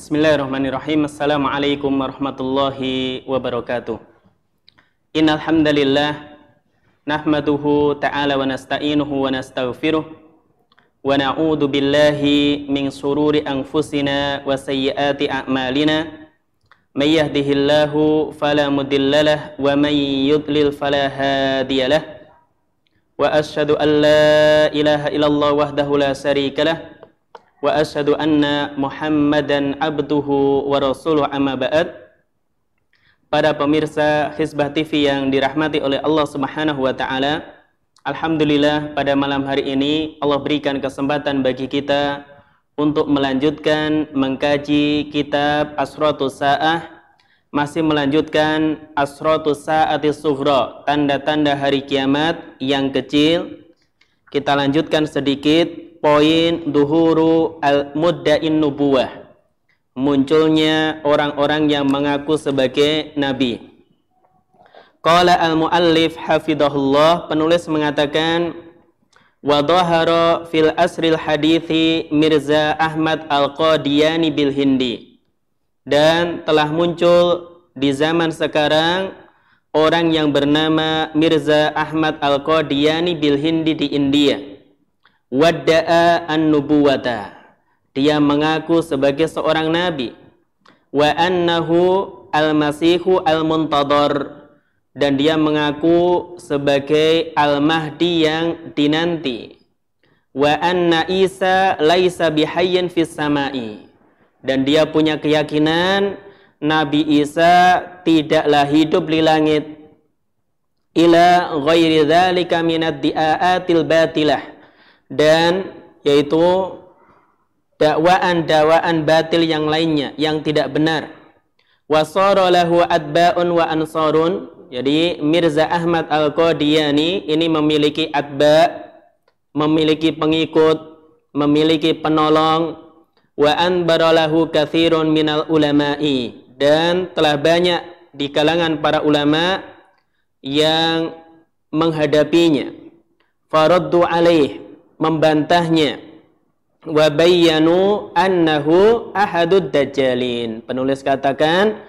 Bismillahirrahmanirrahim. Assalamualaikum warahmatullahi wabarakatuh. Innal hamdalillah nahmaduhu ta'ala wa nasta'inuhu wa nastaghfiruh wa na'udzu billahi min sururi anfusina wa sayyiati a'malina. May yahdihillahu fala mudhillalah wa may yudlil fala hadiyalah. Wa asyhadu an la ilaha illallah wahdahu la syarika wa asyhadu anna Muhammadan abduhu wa rasuluh amma ba'd. Para pemirsa Hizbah TV yang dirahmati oleh Allah Subhanahu wa taala, alhamdulillah pada malam hari ini Allah berikan kesempatan bagi kita untuk melanjutkan mengkaji kitab Asratus Saah masih melanjutkan Asratus Saatis Sughra, tanda-tanda hari kiamat yang kecil. Kita lanjutkan sedikit poin duhuru al-mudda'in nubuwah. Munculnya orang-orang yang mengaku sebagai nabi. Qala al-muallif hafidhahullah, penulis mengatakan wa dhahara fil asril hadithi Mirza Ahmad Al-Qadiyani bil Hindi. Dan telah muncul di zaman sekarang orang yang bernama Mirza Ahmad Al-Qadiyani bil Hindi di India wadda'a an-nubuwata. Dia mengaku sebagai seorang nabi. Wa annahu al-masihu al-muntadar dan dia mengaku sebagai al-mahdi yang dinanti. Wa anna Isa laisa bihayyin fis sama'i. Dan dia punya keyakinan Nabi Isa tidaklah hidup di langit ila ghairi dzalika minad di'aatil batilah dan yaitu dakwaan-dakwaan batil yang lainnya yang tidak benar. Wasara lahu adba'un wa ansarun. Jadi Mirza Ahmad Al-Qadiyani ini memiliki adba, memiliki pengikut, memiliki penolong wa anbaralahu kathirun minal ulama'i dan telah banyak di kalangan para ulama yang menghadapinya. Faraddu alaih membantahnya wa bayyanu annahu ahadud dajjalin. Penulis katakan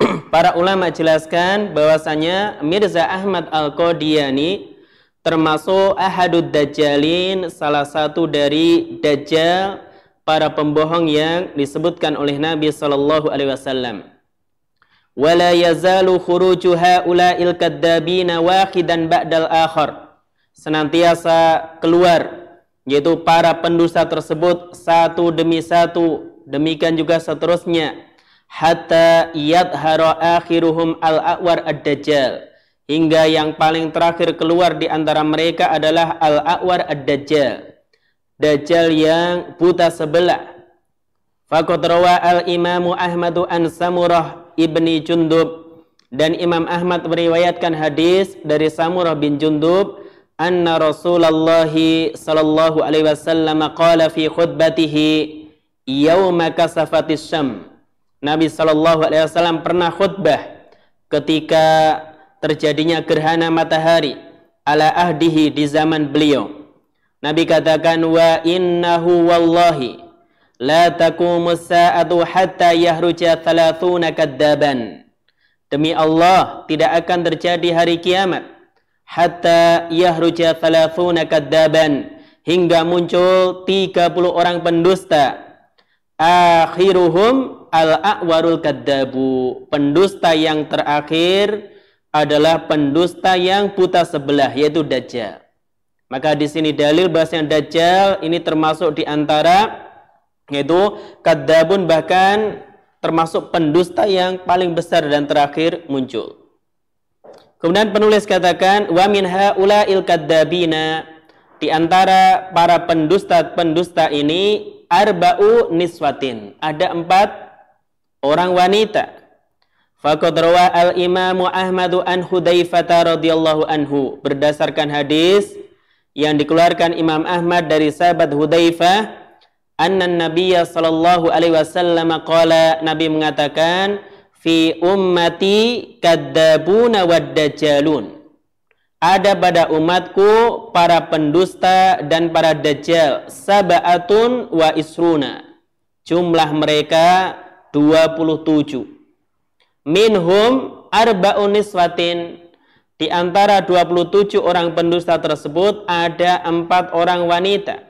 para ulama jelaskan bahwasanya Mirza Ahmad Al-Qadiani termasuk ahadud dajjalin salah satu dari dajjal para pembohong yang disebutkan oleh Nabi sallallahu alaihi wasallam. Wala yazalu khuruju haula'il kadzabina wahidan ba'dal akhar senantiasa keluar yaitu para pendusta tersebut satu demi satu. Demikian juga seterusnya. Hatta yadhara akhiruhum al-awar ad-dajjal. Hingga yang paling terakhir keluar di antara mereka adalah al-awar ad-dajjal. Dajjal yang buta sebelah. Faqad rawa al-Imamu Ahmadu an Samurah ibni Jundub. Dan Imam Ahmad meriwayatkan hadis dari Samurah bin Jundub anna Rasulullah sallallahu alaihi wasallam qala fi khutbatihi yauma kasafatis syam. Nabi sallallahu alaihi wasallam pernah khutbah ketika terjadinya gerhana matahari ala ahdihi di zaman beliau. Nabi katakan wa innahu wallahi la taqumu sa'atu hatta yahruja thalathuna kaddaban. Demi Allah tidak akan terjadi hari kiamat hatta yahruja thalathuna kaddaban. Hingga muncul 30 orang pendusta. Akhiruhum al-a'warul kaddabu. Pendusta yang terakhir adalah pendusta yang buta sebelah yaitu dajjal. Maka di sini dalil bahasanya dajjal ini termasuk di antara yaitu kadabun bahkan termasuk pendusta yang paling besar dan terakhir muncul Kemudian penulis katakan wa min haula'il kadzabina di antara para pendusta-pendusta ini arba'u niswatin. Ada empat orang wanita. Faqad al-Imamu Ahmadu an Hudzaifah radhiyallahu anhu berdasarkan hadis yang dikeluarkan Imam Ahmad dari sahabat Hudzaifah anna Nabiya sallallahu alaihi wasallam qala Nabi mengatakan fi ummati kadzabuna wad dajjalun. Ada pada umatku para pendusta dan para dajjal sab'atun wa isruna. Jumlah mereka 27. Minhum arba'un niswatin. Di antara 27 orang pendusta tersebut ada empat orang wanita.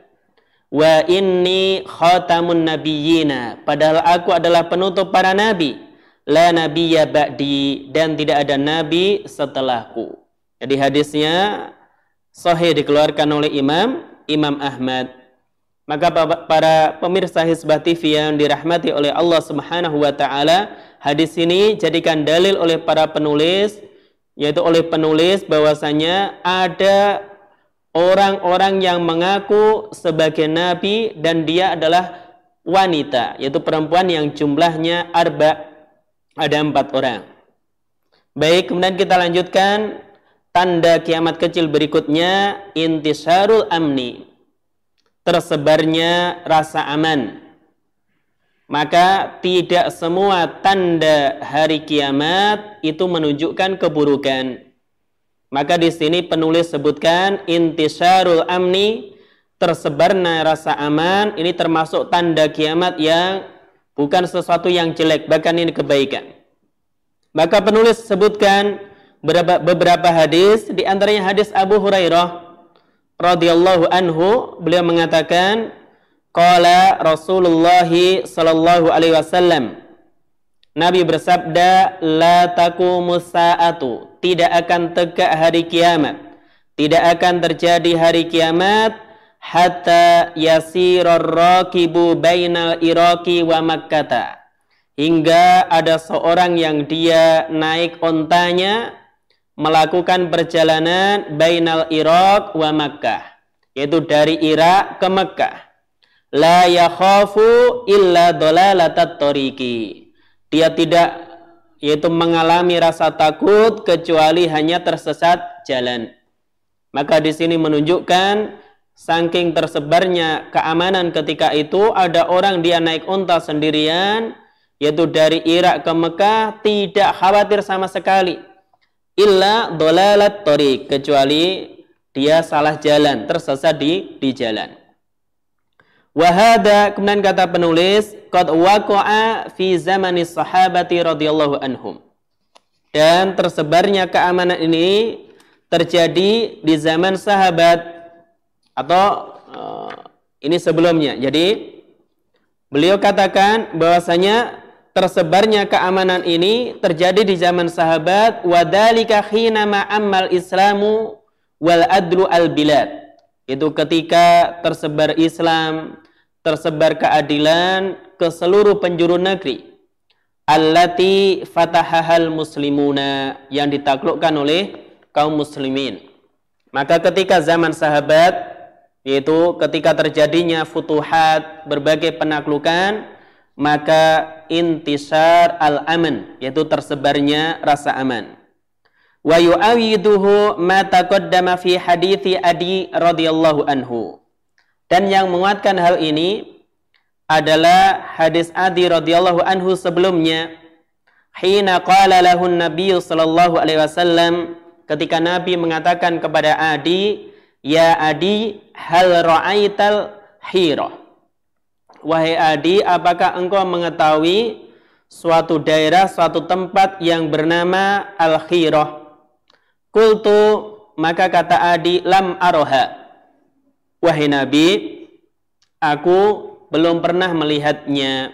Wa inni khatamun nabiyina. Padahal aku adalah penutup para nabi. La nabiyya ba'di. Dan tidak ada nabi setelahku. Jadi hadisnya sahih dikeluarkan oleh Imam Imam Ahmad. Maka para pemirsa Hizbah TV yang dirahmati oleh Allah Subhanahu wa taala, hadis ini jadikan dalil oleh para penulis yaitu oleh penulis bahwasanya ada orang-orang yang mengaku sebagai nabi dan dia adalah wanita yaitu perempuan yang jumlahnya arba ada empat orang. Baik kemudian kita lanjutkan tanda kiamat kecil berikutnya intisarul amni. Tersebarnya rasa aman. Maka tidak semua tanda hari kiamat itu menunjukkan keburukan. Maka di sini penulis sebutkan intisarul amni tersebarnya rasa aman ini termasuk tanda kiamat yang bukan sesuatu yang jelek bahkan ini kebaikan. Maka penulis sebutkan beberapa, beberapa hadis di antaranya hadis Abu Hurairah radhiyallahu anhu beliau mengatakan Qala Rasulullah sallallahu alaihi wasallam Nabi bersabda la taqumus saatu tidak akan tegak hari kiamat tidak akan terjadi hari kiamat hatta yasirar rakibu bainal iraqi wa makkata hingga ada seorang yang dia naik ontanya melakukan perjalanan bainal Iraq wa Makkah yaitu dari Irak ke Makkah la yakhafu illa dolalatat toriki. Dia tidak yaitu mengalami rasa takut kecuali hanya tersesat jalan. Maka di sini menunjukkan saking tersebarnya keamanan ketika itu ada orang dia naik unta sendirian yaitu dari Irak ke Mekah tidak khawatir sama sekali illa dolalat torik kecuali dia salah jalan tersesat di di jalan Wahada kemudian kata penulis qad waqa'a fi zamani sahabati radhiyallahu anhum. Dan tersebarnya keamanan ini terjadi di zaman sahabat atau uh, ini sebelumnya. Jadi beliau katakan bahwasanya tersebarnya keamanan ini terjadi di zaman sahabat wadalika khina ma'ammal islamu wal adlu al bilad. Itu ketika tersebar Islam tersebar keadilan ke seluruh penjuru negeri allati fatahahal muslimuna yang ditaklukkan oleh kaum muslimin maka ketika zaman sahabat yaitu ketika terjadinya futuhat berbagai penaklukan maka intisar al-aman yaitu tersebarnya rasa aman wa yu'awiduhu ma taqaddama fi hadithi adi radhiyallahu anhu dan yang menguatkan hal ini adalah hadis Adi radhiyallahu anhu sebelumnya. Hina qala lahu Nabi sallallahu alaihi wasallam ketika Nabi mengatakan kepada Adi, "Ya Adi, hal ra'aital hira?" Wahai Adi, apakah engkau mengetahui suatu daerah, suatu tempat yang bernama Al-Khirah? Kultu, maka kata Adi, lam aroha Wahai Nabi, aku belum pernah melihatnya.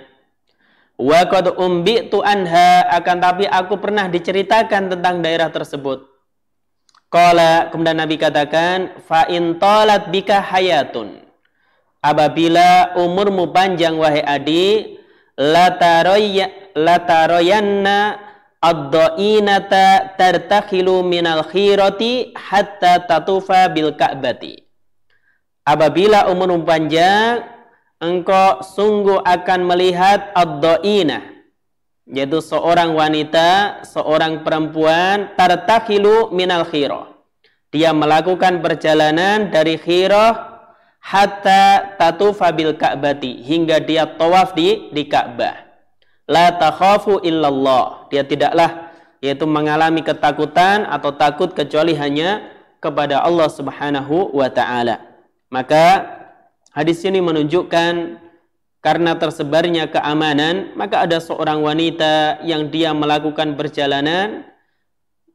Wa qad umbitu anha akan tapi aku pernah diceritakan tentang daerah tersebut. Qala kemudian Nabi katakan fa in talat bika hayatun. Apabila umurmu panjang wahai Adi, lataroya lataroyanna ad-dhainata tartakhilu minal khirati hatta tatufa bil ka'bati apabila umur panjang engkau sungguh akan melihat ad yaitu seorang wanita, seorang perempuan tartakhilu minal khirah. Dia melakukan perjalanan dari khirah hatta tatufa bil ka'bati hingga dia tawaf di di Ka'bah. La takhafu illallah. Dia tidaklah yaitu mengalami ketakutan atau takut kecuali hanya kepada Allah Subhanahu wa taala. Maka hadis ini menunjukkan karena tersebarnya keamanan, maka ada seorang wanita yang dia melakukan perjalanan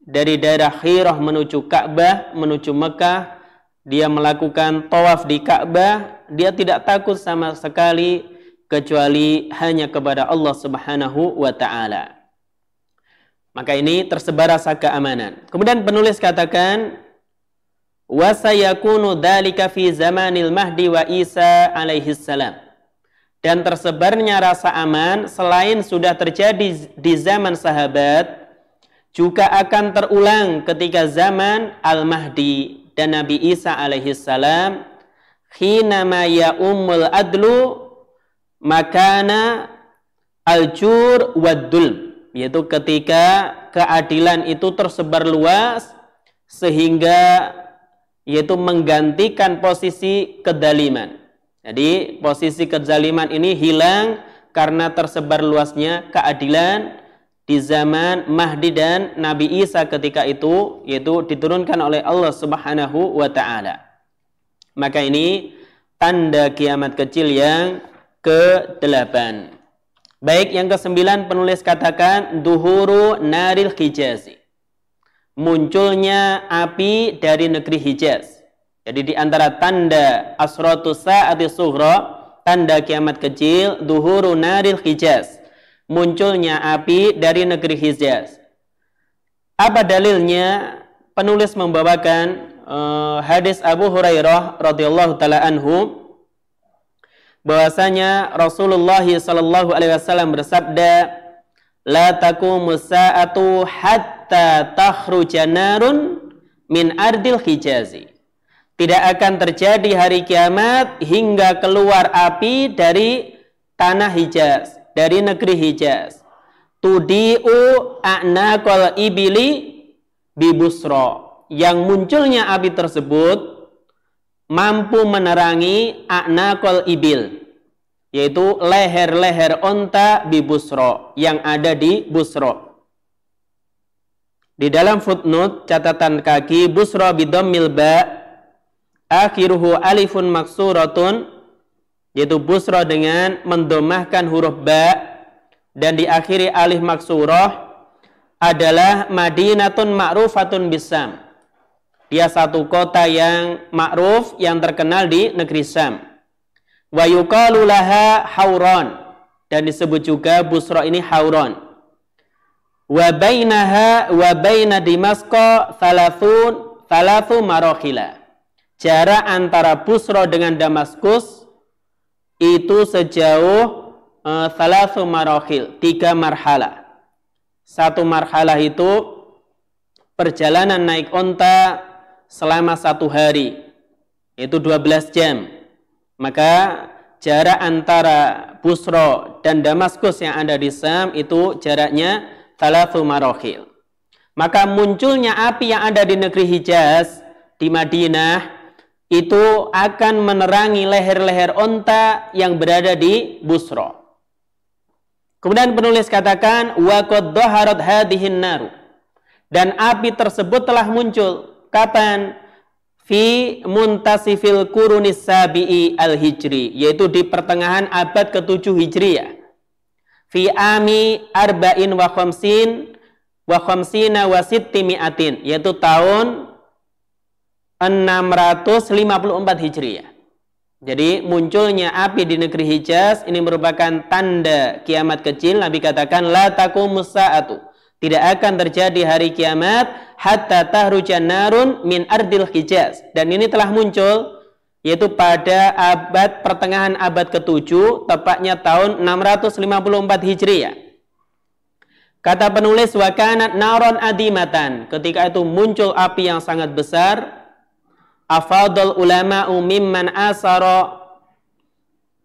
dari daerah Khirah menuju Ka'bah, menuju Mekah. Dia melakukan tawaf di Ka'bah, dia tidak takut sama sekali kecuali hanya kepada Allah Subhanahu wa taala. Maka ini tersebar rasa keamanan. Kemudian penulis katakan wa sayakunu dzalika fi zamanil mahdi wa Isa alaihi salam dan tersebarnya rasa aman selain sudah terjadi di zaman sahabat juga akan terulang ketika zaman Al-Mahdi dan Nabi Isa alaihi salam khinama ya ummul adlu makana al-jur wadul yaitu ketika keadilan itu tersebar luas sehingga yaitu menggantikan posisi kedaliman jadi posisi kezaliman ini hilang karena tersebar luasnya keadilan di zaman Mahdi dan Nabi Isa ketika itu yaitu diturunkan oleh Allah Subhanahu wa taala. Maka ini tanda kiamat kecil yang ke-8. Baik, yang ke-9 penulis katakan duhuru naril Hijazi. Munculnya api dari negeri Hijaz. Jadi di antara tanda asratu sa'ati sughra, tanda kiamat kecil, duhuru naril Hijaz. Munculnya api dari negeri Hijaz. Apa dalilnya? Penulis membawakan uh, hadis Abu Hurairah radhiyallahu taala anhu bahwasanya Rasulullah sallallahu alaihi wasallam bersabda, "La taqumu sa'atu hatta takhruja narun min ardil Hijazi." Tidak akan terjadi hari kiamat hingga keluar api dari tanah Hijaz, dari negeri Hijaz. Tudi'u a'naqal ibili bibusro. Yang munculnya api tersebut mampu menerangi a'naqal ibil, yaitu leher-leher onta bibusro yang ada di Busro. Di dalam footnote catatan kaki Busro bidomil ba akhiruhu alifun maksuratun yaitu busra dengan mendomahkan huruf ba dan diakhiri alif maksurah adalah Madinatun ma'rufatun bisam. Dia satu kota yang ma'ruf yang terkenal di negeri Sam. Wa yuqalu laha Hauran dan disebut juga Busra ini Hauran. Wa bainaha wa baina Dimasqa thalathun thalathu marakhila jarak antara Busro dengan Damaskus itu sejauh uh, salasu marohil, tiga marhalah. Satu marhalah itu perjalanan naik onta selama satu hari, itu 12 jam. Maka jarak antara Busro dan Damaskus yang ada di Sam itu jaraknya salasu marohil. Maka munculnya api yang ada di negeri Hijaz, di Madinah, itu akan menerangi leher-leher onta yang berada di Busro. Kemudian penulis katakan waqad dhaharat hadhihin naru. Dan api tersebut telah muncul kapan? Fi muntasifil kurunis sabi'i al-hijri. Yaitu di pertengahan abad ke-7 Hijriyah. Fi ami arba'in wa khamsin wa khamsina wa sitti mi'atin. Yaitu tahun 654 Hijriah. Jadi munculnya api di negeri Hijaz ini merupakan tanda kiamat kecil. Nabi katakan la taqumus saatu. Tidak akan terjadi hari kiamat hatta tahrujan narun min ardil Hijaz. Dan ini telah muncul yaitu pada abad pertengahan abad ke-7 tepatnya tahun 654 Hijriah. Kata penulis wakanat naron adimatan. Ketika itu muncul api yang sangat besar afadul ulama mimman asara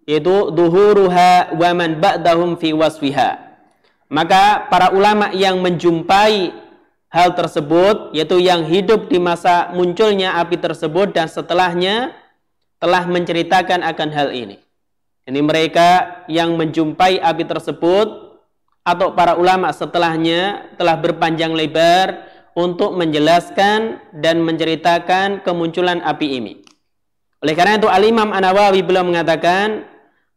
yaitu duhuruha wa man ba'dahum fi wasfiha maka para ulama yang menjumpai hal tersebut yaitu yang hidup di masa munculnya api tersebut dan setelahnya telah menceritakan akan hal ini. Ini mereka yang menjumpai api tersebut atau para ulama setelahnya telah berpanjang lebar untuk menjelaskan dan menceritakan kemunculan api ini. Oleh karena itu Al-Imam An-Nawawi beliau mengatakan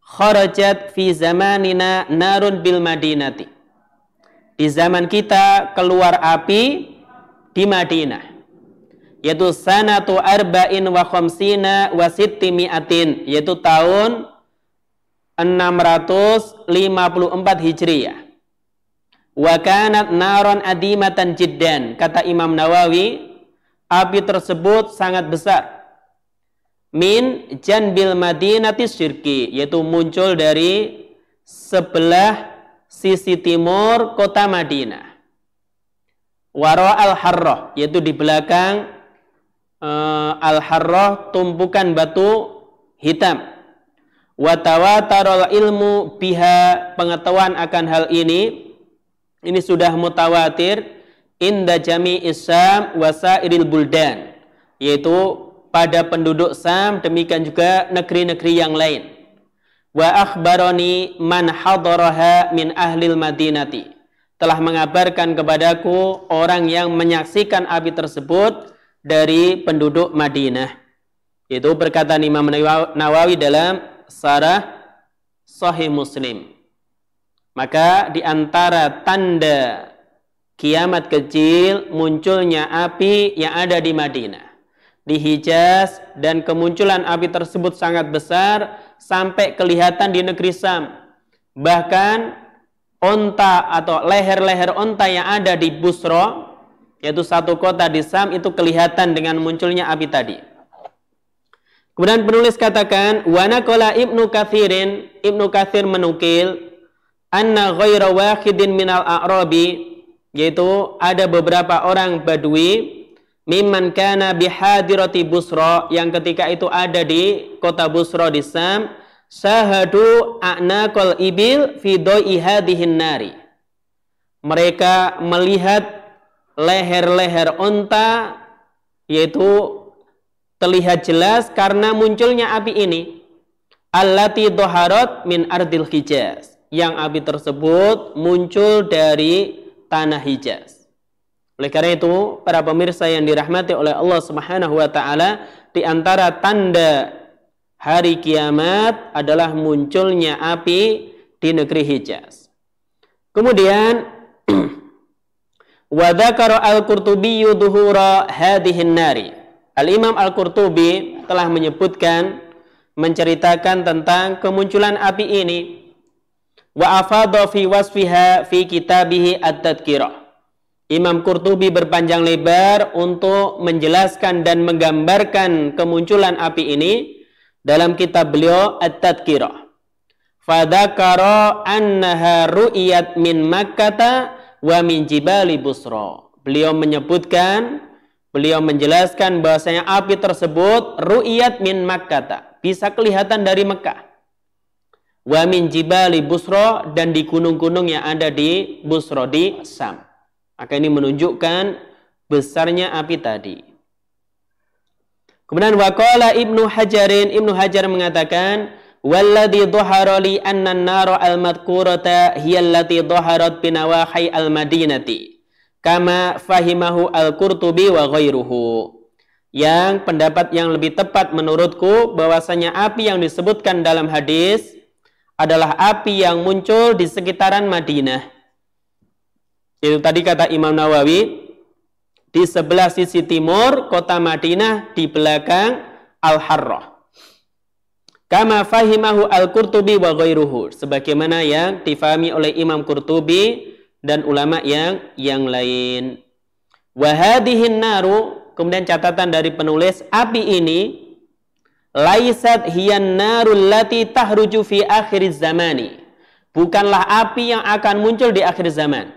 kharajat fi zamanina narun bil madinati. Di zaman kita keluar api di Madinah. Yaitu sanatu arba'in wa khamsina wa sittimi'atin. Yaitu tahun 654 Hijriah. Wa kanat naron adimatan jiddan. Kata Imam Nawawi, api tersebut sangat besar min janbil madinati syirki yaitu muncul dari sebelah sisi timur kota Madinah. Waro al-harrah yaitu di belakang uh, al-harrah tumpukan batu hitam. Watawatarul ilmu biha pengetahuan akan hal ini ini sudah mutawatir inda jami isam wasairil buldan yaitu pada penduduk Sam demikian juga negeri-negeri yang lain. Wa akhbaroni man hadaraha min ahlil madinati. Telah mengabarkan kepadaku orang yang menyaksikan api tersebut dari penduduk Madinah. Itu perkataan Imam Nawawi dalam Sarah Sahih Muslim. Maka di antara tanda kiamat kecil munculnya api yang ada di Madinah di Hijaz dan kemunculan api tersebut sangat besar sampai kelihatan di negeri Sam. Bahkan onta atau leher-leher onta yang ada di Busro, yaitu satu kota di Sam itu kelihatan dengan munculnya api tadi. Kemudian penulis katakan, Wanakola Ibnu Kathirin, Ibnu Kathir menukil, Anna ghaira wahidin minal a'rabi, yaitu ada beberapa orang badui mimman kana bihadirati Busra yang ketika itu ada di kota Busra di Sam sahadu a'naqal ibil fi doi nari. Mereka melihat leher-leher onta yaitu terlihat jelas karena munculnya api ini allati doharot min ardil hijaz yang api tersebut muncul dari tanah Hijaz oleh karena itu, para pemirsa yang dirahmati oleh Allah Subhanahu wa taala, di antara tanda hari kiamat adalah munculnya api di negeri Hijaz. Kemudian wa al-Qurtubi dhuhura hadhihi nari. Al-Imam Al-Qurtubi telah menyebutkan menceritakan tentang kemunculan api ini wa afadha fi wasfiha fi kitabihi at-tadhkirah Imam Qurtubi berpanjang lebar untuk menjelaskan dan menggambarkan kemunculan api ini dalam kitab beliau At-Tadkirah. Fadakara annaha ru'iyat min Makkata wa min jibali Busra. Beliau menyebutkan, beliau menjelaskan bahwasanya api tersebut ru'iyat min Makkata. Bisa kelihatan dari Mekah. Wa min jibali Busra dan di gunung-gunung yang ada di Busra di Sam. Maka ini menunjukkan besarnya api tadi. Kemudian waqala Ibnu Hajarin, Ibnu Hajar mengatakan, "Walladhi dhahara li anna an-nara al-madhkurata hiya allati dhaharat bi nawahi al-Madinati." Kama fahimahu al-Qurtubi wa ghairuhu. Yang pendapat yang lebih tepat menurutku bahwasanya api yang disebutkan dalam hadis adalah api yang muncul di sekitaran Madinah itu tadi kata Imam Nawawi, di sebelah sisi timur kota Madinah, di belakang Al-Harrah. Kama fahimahu Al-Qurtubi wa ghairuhu. Sebagaimana yang difahami oleh Imam Qurtubi dan ulama yang yang lain. Wahadihin naru, kemudian catatan dari penulis, api ini laisat hiyan narul lati tahruju fi akhir zamani. Bukanlah api yang akan muncul di akhir zaman.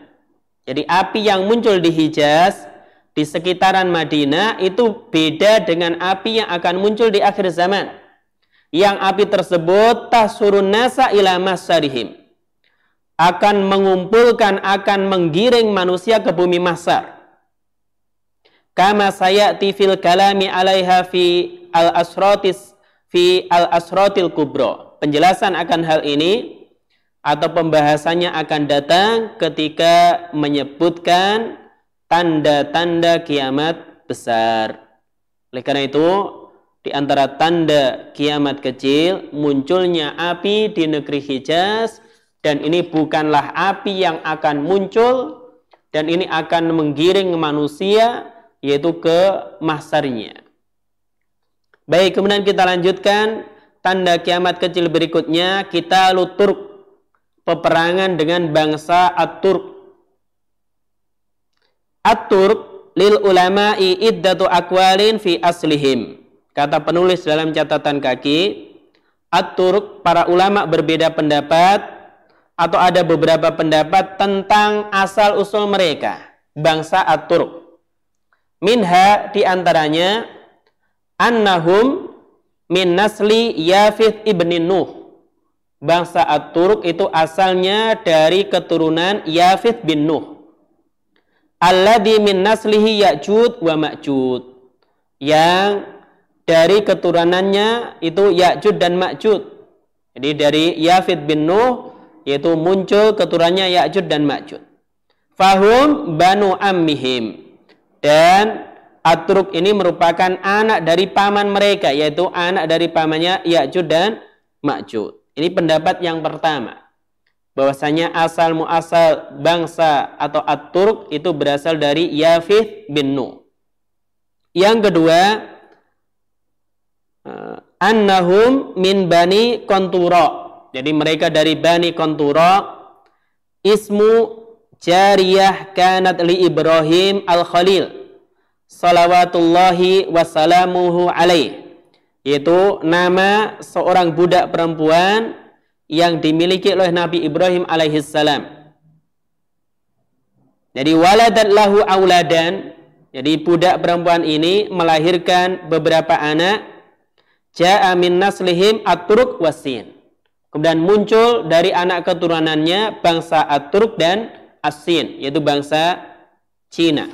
Jadi api yang muncul di Hijaz di sekitaran Madinah itu beda dengan api yang akan muncul di akhir zaman. Yang api tersebut tasurun nasa ila masarihim. Akan mengumpulkan, akan menggiring manusia ke bumi masar. Kama sayati fil kalami alaiha fi al-asratis fi al-asratil kubro. Penjelasan akan hal ini atau pembahasannya akan datang ketika menyebutkan tanda-tanda kiamat besar. Oleh karena itu, di antara tanda kiamat kecil munculnya api di negeri Hijaz dan ini bukanlah api yang akan muncul dan ini akan menggiring manusia yaitu ke mahsarnya. Baik, kemudian kita lanjutkan tanda kiamat kecil berikutnya kita lutur peperangan dengan bangsa At-Turk. At-Turk lil ulama'i iddatu akwalin fi aslihim. Kata penulis dalam catatan kaki, At-Turk, para ulama berbeda pendapat atau ada beberapa pendapat tentang asal usul mereka, bangsa At-Turk. Minha di antaranya annahum min nasli Yafith ibni Nuh. Bangsa At-Turk itu asalnya dari keturunan Yafith bin Nuh. Alladhi min naslihi Ya'jud wa Ma'jud. Yang dari keturunannya itu Ya'jud dan Ma'jud. Jadi dari Yafid bin Nuh yaitu muncul keturunannya Ya'jud dan Ma'jud. Fahum banu ammihim. Dan Atruk ini merupakan anak dari paman mereka yaitu anak dari pamannya Ya'jud dan Ma'jud. Ini pendapat yang pertama. Bahwasanya asal muasal bangsa atau At-Turk itu berasal dari Yafid bin Nuh. Yang kedua, uh, annahum min bani kontura. Jadi mereka dari bani kontura. Ismu jariyah kanat li Ibrahim al-Khalil. Salawatullahi wassalamuhu alaih. Yaitu nama seorang budak perempuan yang dimiliki oleh Nabi Ibrahim alaihissalam. Jadi waladat lahu auladan. Jadi budak perempuan ini melahirkan beberapa anak Ja'a min naslihim At-Turk wasin. Kemudian muncul dari anak keturunannya bangsa At-Turk dan Asin, yaitu bangsa Cina.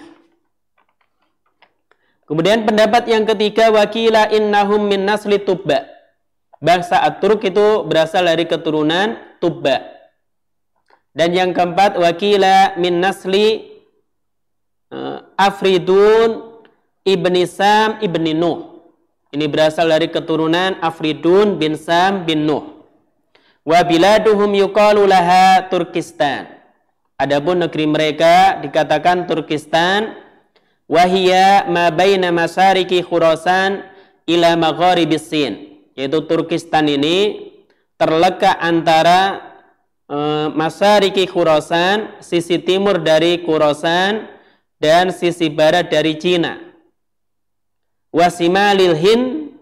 Kemudian pendapat yang ketiga wakila innahum min nasli Tubba. Bangsa At-Turk itu berasal dari keturunan Tubba. Dan yang keempat wakila min nasli uh, Afridun ibni Sam ibni Nuh. Ini berasal dari keturunan Afridun bin Sam bin Nuh. Wa biladuhum yuqalu laha Turkistan. Adapun negeri mereka dikatakan Turkistan. Wahia ma baina masariki Khurasan ila magharibis Sin. Yaitu Turkistan ini terletak antara uh, masariki Khurasan, sisi timur dari Khurasan dan sisi barat dari Cina wasimalil Hind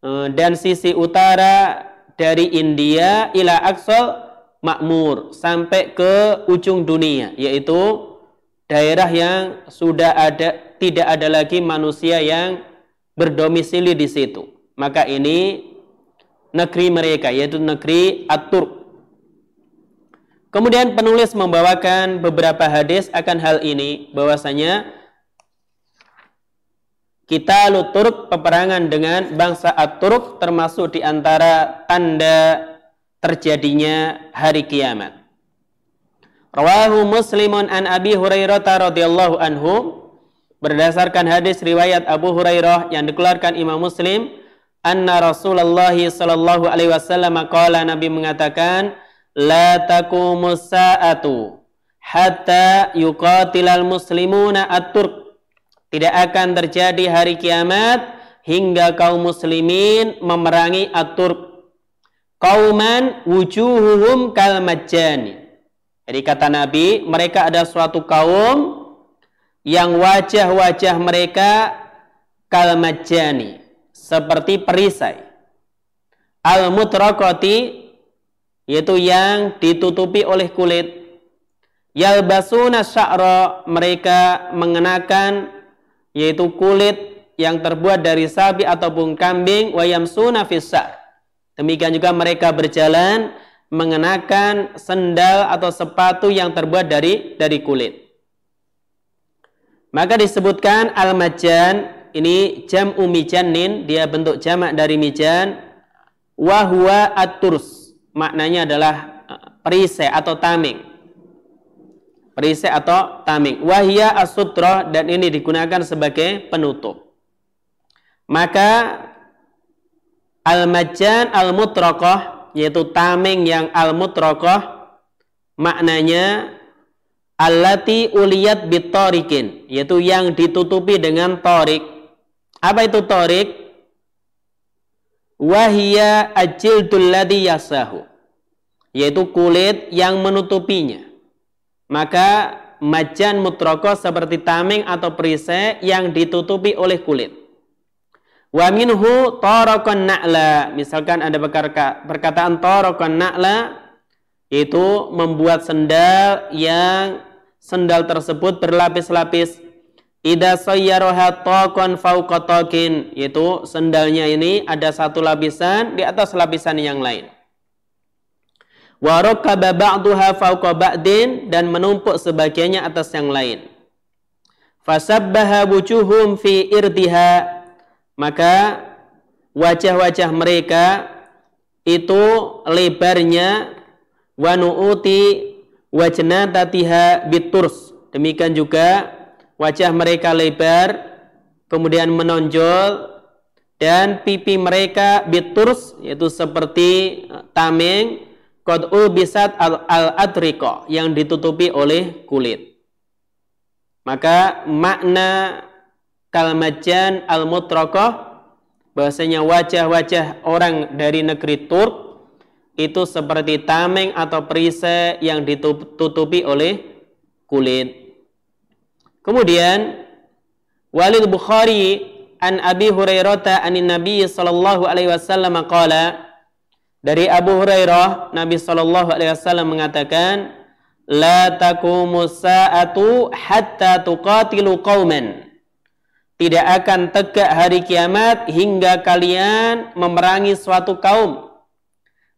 eh, dan sisi utara dari India ila Aqsal Makmur sampai ke ujung dunia yaitu daerah yang sudah ada tidak ada lagi manusia yang berdomisili di situ. Maka ini negeri mereka yaitu negeri At-Turk. Kemudian penulis membawakan beberapa hadis akan hal ini bahwasanya kita luturuk peperangan dengan bangsa At-Turk termasuk di antara tanda terjadinya hari kiamat. Rawahu Muslimun an Abi Hurairah radhiyallahu anhu. Berdasarkan hadis riwayat Abu Hurairah yang dikeluarkan Imam Muslim anna Rasulullah sallallahu alaihi wasallam qala Nabi mengatakan la taqumus sa'atu hatta yuqatilal muslimuna at-turk. Tidak akan terjadi hari kiamat hingga kaum muslimin memerangi atur kauman wujuhuhum kal majani. Jadi kata Nabi, mereka ada suatu kaum yang wajah-wajah mereka kal majani, seperti perisai. Al yaitu yang ditutupi oleh kulit. Yalbasuna sya'ra mereka mengenakan yaitu kulit yang terbuat dari sapi ataupun kambing wayam fissa. Demikian juga mereka berjalan mengenakan sendal atau sepatu yang terbuat dari dari kulit. Maka disebutkan al-majan ini jam umijanin dia bentuk jamak dari mijan wahwa aturs maknanya adalah eh, perisai atau tameng perisai atau taming. Wahia asutroh dan ini digunakan sebagai penutup. Maka Al-majjan al-mutraqah yaitu tameng yang al-mutraqah maknanya allati uliyat bitarikin yaitu yang ditutupi dengan torik. Apa itu torik? Wahia ajildul ladhi yasahu yaitu kulit yang menutupinya. Maka majan mutroko seperti tameng atau perisai yang ditutupi oleh kulit. Wa minhu tarokon na'la. Misalkan ada perkataan tarokon na'la itu membuat sendal yang sendal tersebut berlapis-lapis Ida sayyaroha tokon fauqatokin yaitu sendalnya ini ada satu lapisan di atas lapisan yang lain. Warokaba ba'duha fauqa ba'din dan menumpuk sebagiannya atas yang lain. Fasabbaha wujuhum fi irdiha maka wajah-wajah mereka itu lebarnya wanu'uti wajnatatiha biturs. Demikian juga wajah mereka lebar, kemudian menonjol, dan pipi mereka biturs, yaitu seperti eh, tameng, qad bisat al-adriqa, yang ditutupi oleh kulit. Maka makna kalmajan al-mutraqah bahasanya wajah-wajah orang dari negeri Turk itu seperti tameng atau perisai yang ditutupi oleh kulit. Kemudian Walid Bukhari an Abi Hurairah anin Nabi sallallahu alaihi wasallam qala dari Abu Hurairah Nabi sallallahu alaihi wasallam mengatakan la taqumu sa'atu hatta tuqatilu qauman tidak akan tegak hari kiamat hingga kalian memerangi suatu kaum.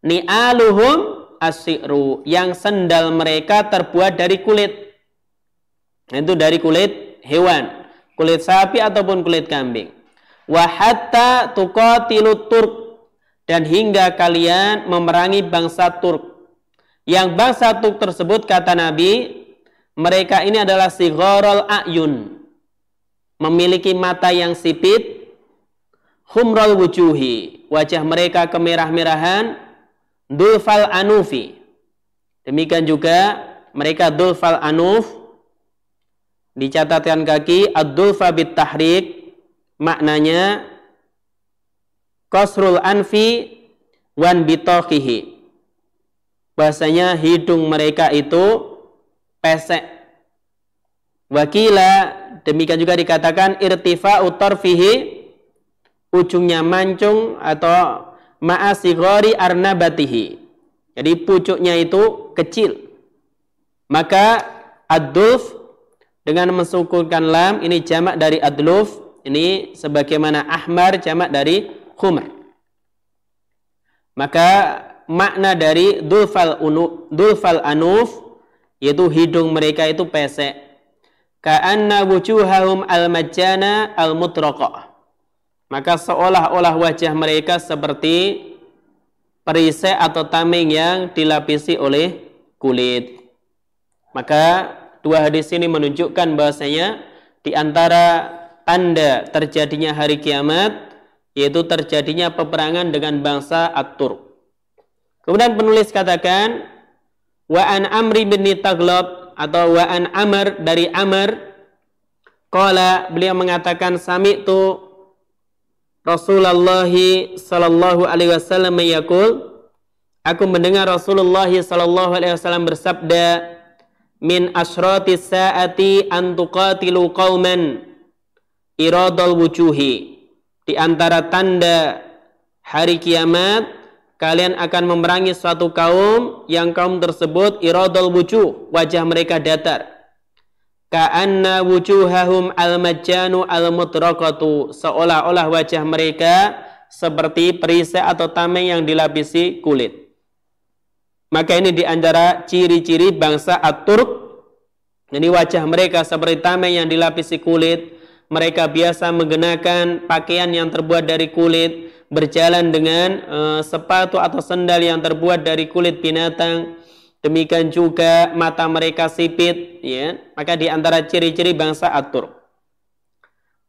Ni'aluhum asyru yang sendal mereka terbuat dari kulit. Itu dari kulit hewan kulit sapi ataupun kulit kambing. Wa hatta tuqatilu turk dan hingga kalian memerangi bangsa Turk. Yang bangsa Turk tersebut kata Nabi mereka ini adalah sigharul ayun memiliki mata yang sipit humrul wujuhi wajah mereka kemerah-merahan Dulfal Anufi. Demikian juga mereka Dulfal Anuf dicatatkan kaki Ad-Dulfa bit tahrik maknanya Kosrul Anfi wan bitokihi. Bahasanya hidung mereka itu pesek. Wakila demikian juga dikatakan irtifa utarfihi ujungnya mancung atau ma'asigori arnabatihi. Jadi pucuknya itu kecil. Maka adulf dengan mensukunkan lam ini jamak dari adluf. Ini sebagaimana ahmar jamak dari khumr. Maka makna dari dulfal, unu, dulfal anuf yaitu hidung mereka itu pesek. Ka'anna wujuhahum al-majjana al-mutraqah maka seolah-olah wajah mereka seperti perisai atau tameng yang dilapisi oleh kulit. Maka dua hadis ini menunjukkan bahasanya di antara tanda terjadinya hari kiamat yaitu terjadinya peperangan dengan bangsa At-Turk. Kemudian penulis katakan wa an Amri bin Taglab atau wa an Amr dari Amr Qala beliau mengatakan sami itu Rasulullah sallallahu alaihi wasallam yaqul Aku mendengar Rasulullah sallallahu alaihi wasallam bersabda min asyrati saati an tuqatilu qauman iradul wujuhi di antara tanda hari kiamat kalian akan memerangi suatu kaum yang kaum tersebut iradul wujuh wajah mereka datar ka'anna wujuhahum al-majjanu al-mutraqatu seolah-olah wajah mereka seperti perisai atau tameng yang dilapisi kulit. Maka ini di antara ciri-ciri bangsa At-Turk. Ini wajah mereka seperti tameng yang dilapisi kulit. Mereka biasa menggunakan pakaian yang terbuat dari kulit, berjalan dengan uh, sepatu atau sendal yang terbuat dari kulit binatang Demikian juga mata mereka sipit, ya. Maka di antara ciri-ciri bangsa Atur.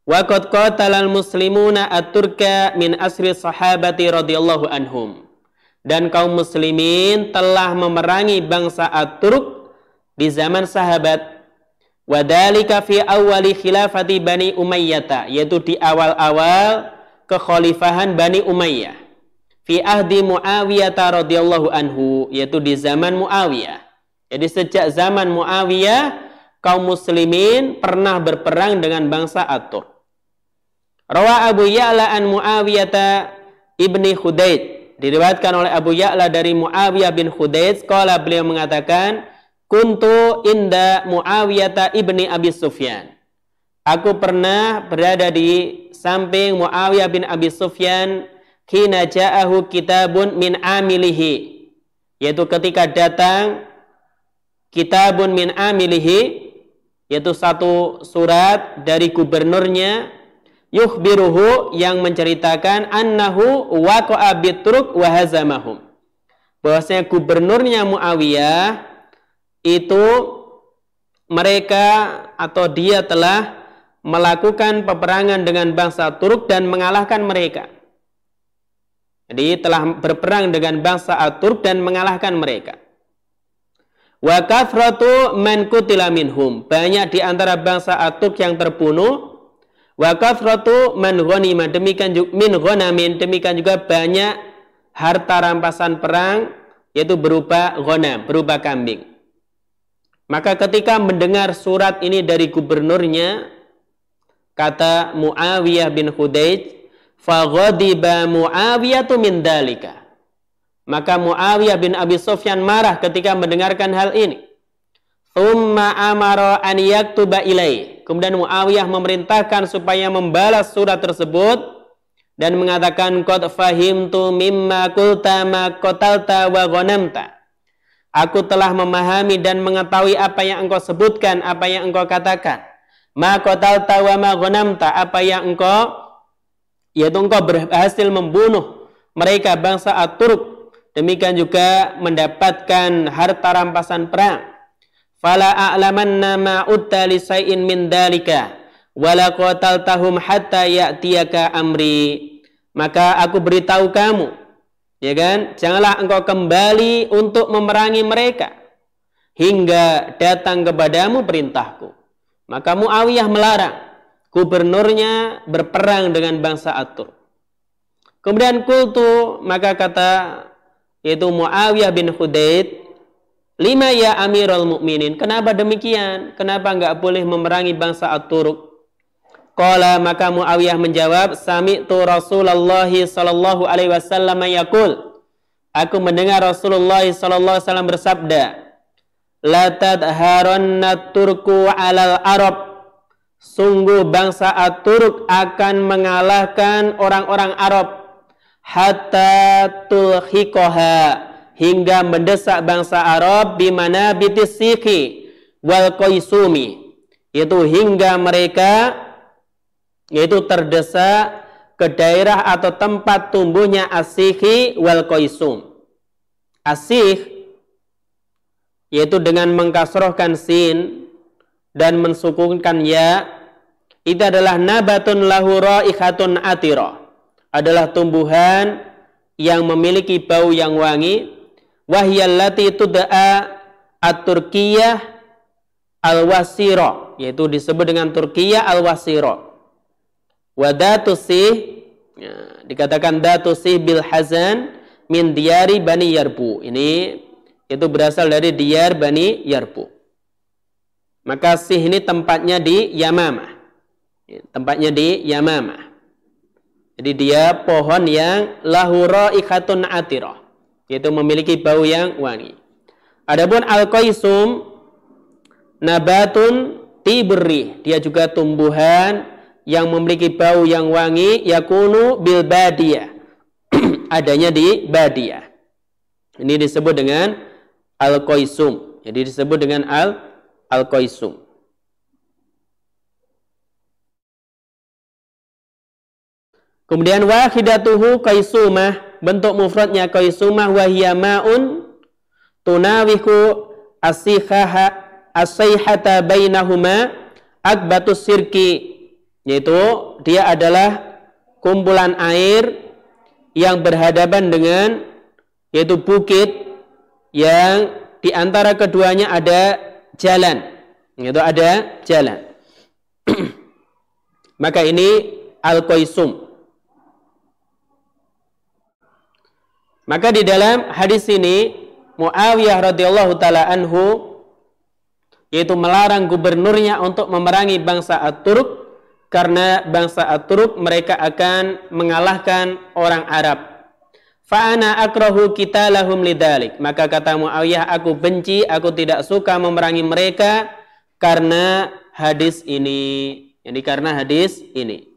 Wa qad qatala al-muslimuna at-turka min asri sahabati radhiyallahu anhum. Dan kaum muslimin telah memerangi bangsa At-Turk di zaman sahabat. Wadalika fi awali khilafati Bani Umayyah, yaitu di awal-awal kekhalifahan Bani Umayyah. Fi ahdi Muawiyah radhiyallahu anhu, yaitu di zaman Muawiyah. Jadi sejak zaman Muawiyah kaum muslimin pernah berperang dengan bangsa At-Turk. Rawa Abu Ya'la an Muawiyah ibni Khudaid. Diriwayatkan oleh Abu Ya'la dari Muawiyah bin Khudaid. Kala beliau mengatakan, Kuntu inda Muawiyah ibni Abi Sufyan. Aku pernah berada di samping Muawiyah bin Abi Sufyan kina ja'ahu kitabun min amilihi yaitu ketika datang kitabun min amilihi yaitu satu surat dari gubernurnya yukhbiruhu yang menceritakan annahu waqa'a bitruk wa hazamahum. Bahwasanya gubernurnya Muawiyah itu mereka atau dia telah melakukan peperangan dengan bangsa Turk dan mengalahkan mereka. Jadi telah berperang dengan bangsa Turk dan mengalahkan mereka. Wa kathratu man kutila minhum. Banyak di antara bangsa Turk yang terbunuh Wa kathratu man ghanima demikian juga min ghanamin demikian juga banyak harta rampasan perang yaitu berupa ghanam, berupa kambing. Maka ketika mendengar surat ini dari gubernurnya kata Muawiyah bin Khudaij faghadiba Muawiyah min dalika. Maka Muawiyah bin Abi Sufyan marah ketika mendengarkan hal ini. Thumma amara an yaktuba ilai. Kemudian Muawiyah memerintahkan supaya membalas surat tersebut dan mengatakan qad fahimtu mimma qulta ma qatalta wa ghanamta. Aku telah memahami dan mengetahui apa yang engkau sebutkan, apa yang engkau katakan. Ma qatalta wa ma ghanamta, apa yang engkau yaitu engkau berhasil membunuh mereka bangsa At-Turk. Demikian juga mendapatkan harta rampasan perang. Fala a'lamanna ma utta li say'in min dalika wala qataltahum hatta ya'tiyaka amri. Maka aku beritahu kamu ya kan? Janganlah engkau kembali untuk memerangi mereka hingga datang kepadamu perintahku maka Muawiyah melarang gubernurnya berperang dengan bangsa Atur kemudian kultu maka kata yaitu Muawiyah bin Khudaid Lima ya Amirul Mukminin. Kenapa demikian? Kenapa enggak boleh memerangi bangsa At-Turuk? Qala maka Muawiyah menjawab, "Sami'tu Rasulullah sallallahu alaihi wasallam yaqul." Aku mendengar Rasulullah sallallahu alaihi wasallam bersabda, "La tadharanna turku 'alal Arab." Sungguh bangsa At-Turk akan mengalahkan orang-orang Arab. Hatta tulhiqaha hingga mendesak bangsa Arab di mana bitisiki wal qaisumi. Itu hingga mereka yaitu terdesak ke daerah atau tempat tumbuhnya asihi wal qaisum. Asih yaitu dengan mengkasrohkan sin dan mensukunkan ya itu adalah nabatun lahu raikhatun atira. Adalah tumbuhan yang memiliki bau yang wangi. Wahyallati tud'a at-Turkiyah al-Wasira yaitu disebut dengan Turkiyah al-Wasira. Wa datusih ya, dikatakan datusih bil hazan min diyari Bani Yarbu. Ini itu berasal dari diyar Bani Yarbu maka sih ini tempatnya di Yamamah ya, tempatnya di Yamamah jadi dia pohon yang lahura ikhatun atirah yaitu memiliki bau yang wangi. Adapun al-qaisum nabatun tibri, dia juga tumbuhan yang memiliki bau yang wangi yakunu bil badiyah. Adanya di badiyah. Ini disebut dengan al-qaisum. Jadi disebut dengan al al-qaisum. Kemudian wahidatuhu qaisumah bentuk mufradnya qaisumah wa hiya ma'un tunawihu asihaha asayhata bainahuma akbatus sirki yaitu dia adalah kumpulan air yang berhadapan dengan yaitu bukit yang di antara keduanya ada jalan. Yaitu ada jalan. Maka ini al-qaisum. Maka di dalam hadis ini Muawiyah radhiyallahu taala anhu yaitu melarang gubernurnya untuk memerangi bangsa At-Turk karena bangsa At-Turk mereka akan mengalahkan orang Arab. Fa'ana akrahu kita lahum lidalik. Maka kata Muawiyah, aku benci, aku tidak suka memerangi mereka karena hadis ini. Jadi karena hadis ini.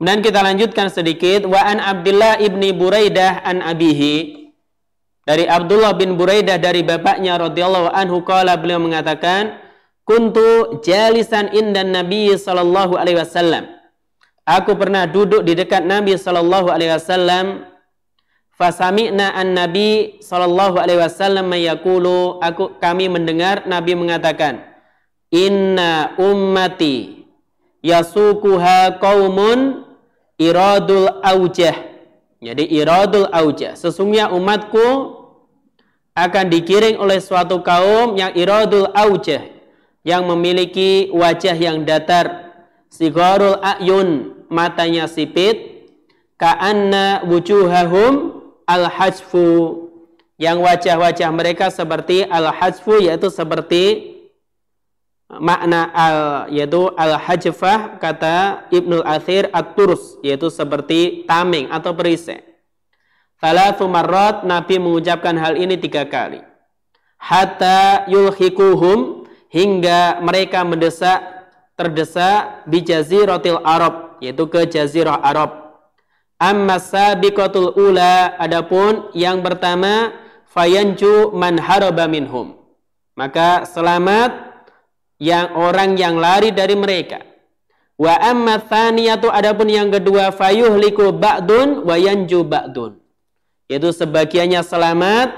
Dan kita lanjutkan sedikit. Wa an Abdullah ibni Buraidah an abihi. Dari Abdullah bin Buraidah dari bapaknya radhiyallahu anhu kala beliau mengatakan, Kuntu jalisan indan Nabi sallallahu alaihi wasallam. Aku pernah duduk di dekat Nabi sallallahu alaihi wasallam. Fasami'na an Nabi sallallahu alaihi wasallam mayakulu aku kami mendengar Nabi mengatakan Inna ummati yasukuha qaumun iradul aujah. Jadi iradul aujah. Sesungguhnya umatku akan dikiring oleh suatu kaum yang iradul aujah yang memiliki wajah yang datar sigarul ayun matanya sipit ka'anna wujuhahum al-hajfu yang wajah-wajah mereka seperti al-hajfu yaitu seperti makna al yaitu al-hajfah kata Ibnu Athir at-Turs yaitu seperti tameng atau perisai. Thalathu marrat Nabi mengucapkan hal ini tiga kali. Hatta yulhikuhum hingga mereka mendesak terdesak di jaziratil Arab yaitu ke jazirah Arab. Amma sabiqatul ula adapun yang pertama fayanju man haraba minhum. Maka selamat yang orang yang lari dari mereka. Wa amma thaniyatu adapun yang kedua fayuhliku ba'dun wa yanju ba'dun. Yaitu sebagiannya selamat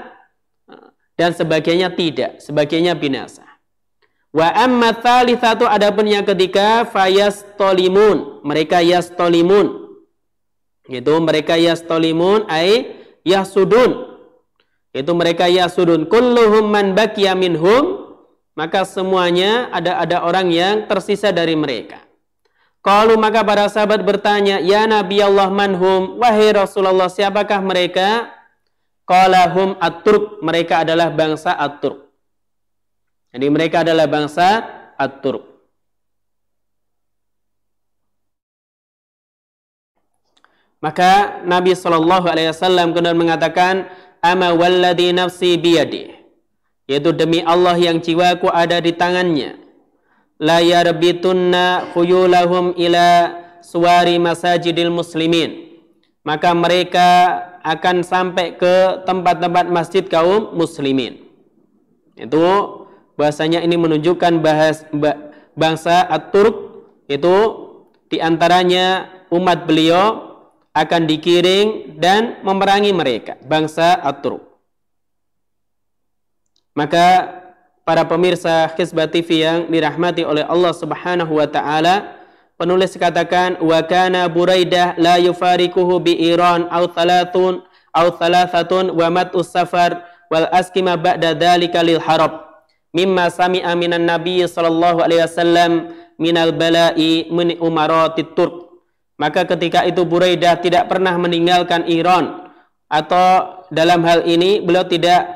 dan sebagiannya tidak, sebagiannya binasa. Wa amma thalithatu adapun yang ketiga fayastolimun. Mereka yastolimun. Itu mereka yastolimun ay yasudun. Itu mereka yasudun. Kulluhum man bakiya minhum. Maka semuanya ada ada orang yang tersisa dari mereka. Kalau maka para sahabat bertanya, Ya Nabi Allah manhum, wahai Rasulullah, siapakah mereka? Qalahum at-Turk, mereka adalah bangsa at-Turk. Jadi mereka adalah bangsa At-Turk. Maka Nabi Shallallahu Alaihi Wasallam kemudian mengatakan, "Ama walladhi nafsi biyadi." Yaitu demi Allah yang jiwaku ada di tangannya. La yarbitunna khuyulahum ila suwari masajidil muslimin. Maka mereka akan sampai ke tempat-tempat masjid kaum muslimin. Itu bahasanya ini menunjukkan bahas bangsa At-Turk itu di antaranya umat beliau akan dikiring dan memerangi mereka bangsa At-Turk. Maka para pemirsa Khizbah TV yang dirahmati oleh Allah Subhanahu wa taala penulis katakan wa kana Buraidah la yufariquhu bi Iran au thalathun au thalathatun wa mat'us safar wal askima ba'da dhalika lil harab mimma sami'a minan nabi sallallahu alaihi wasallam minal bala'i min umaratit turk. Maka ketika itu Buraidah tidak pernah meninggalkan Iran. Atau dalam hal ini beliau tidak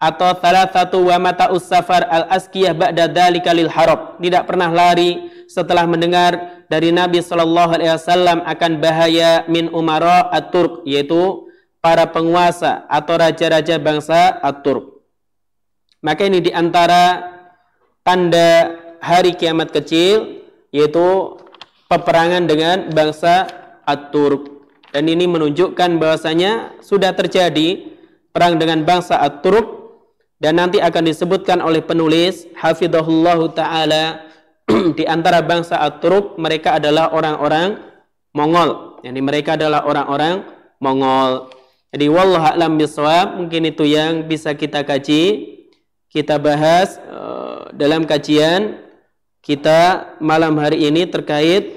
atau salah satu wa mata safar al askiyah ba'da dzalika lil harab. Tidak pernah lari setelah mendengar dari Nabi sallallahu alaihi wasallam akan bahaya min umara at-turk yaitu para penguasa atau raja-raja bangsa at-turk maka ini di antara tanda hari kiamat kecil yaitu peperangan dengan bangsa At-Turk. Dan ini menunjukkan bahwasanya sudah terjadi perang dengan bangsa At-Turk dan nanti akan disebutkan oleh penulis hafizahullah taala di antara bangsa At-Turk mereka adalah orang-orang Mongol. Jadi mereka adalah orang-orang Mongol. Jadi wallahu a'lam mungkin itu yang bisa kita kaji kita bahas uh, dalam kajian kita malam hari ini terkait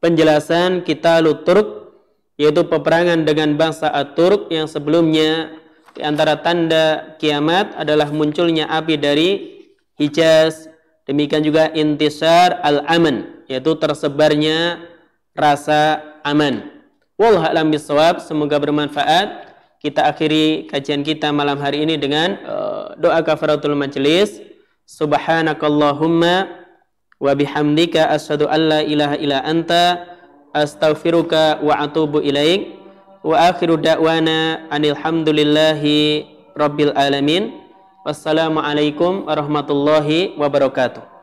penjelasan kita Turk yaitu peperangan dengan bangsa At-Turk yang sebelumnya di antara tanda kiamat adalah munculnya api dari Hijaz. Demikian juga intisar al-aman yaitu tersebarnya rasa aman. Wallahu a'lam bisawab semoga bermanfaat kita akhiri kajian kita malam hari ini dengan uh, doa kafaratul majlis. Subhanakallahumma wa bihamdika asyhadu an la ilaha illa anta astaghfiruka wa atubu ilaik. Wa akhiru da'wana anil rabbil alamin. Wassalamu alaikum warahmatullahi wabarakatuh